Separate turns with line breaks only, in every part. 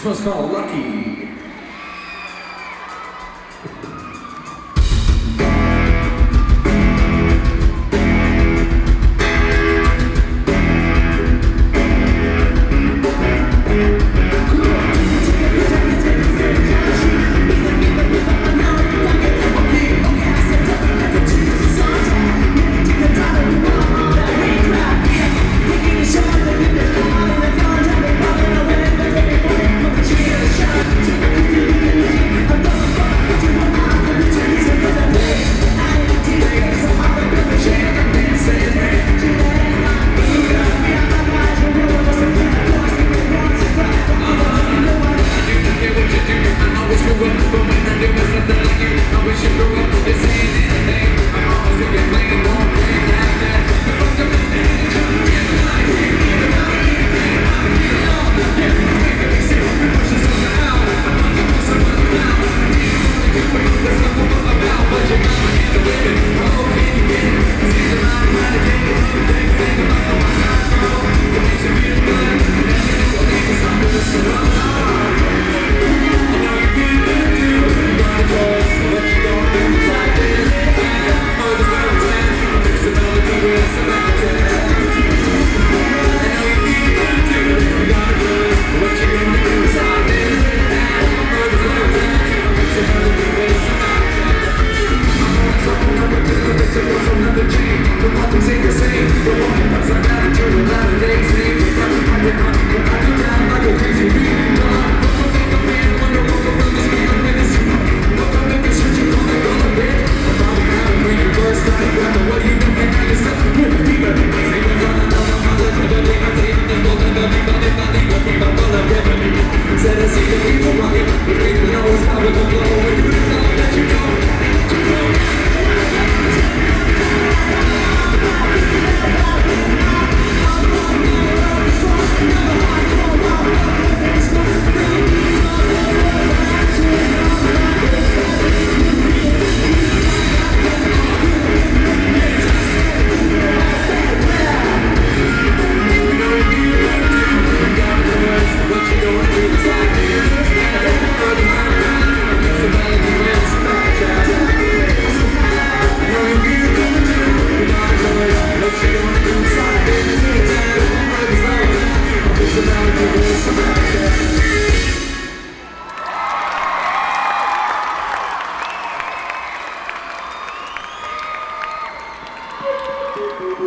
This one's called Lucky. Eu Preciso So,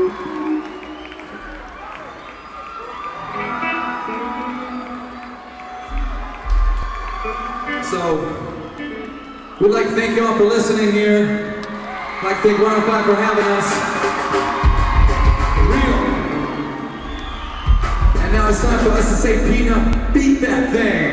we'd like to thank you all for listening here. I'd like to thank 105 for having us. Real. And now it's time for us to say, P-Nut, beat that thing.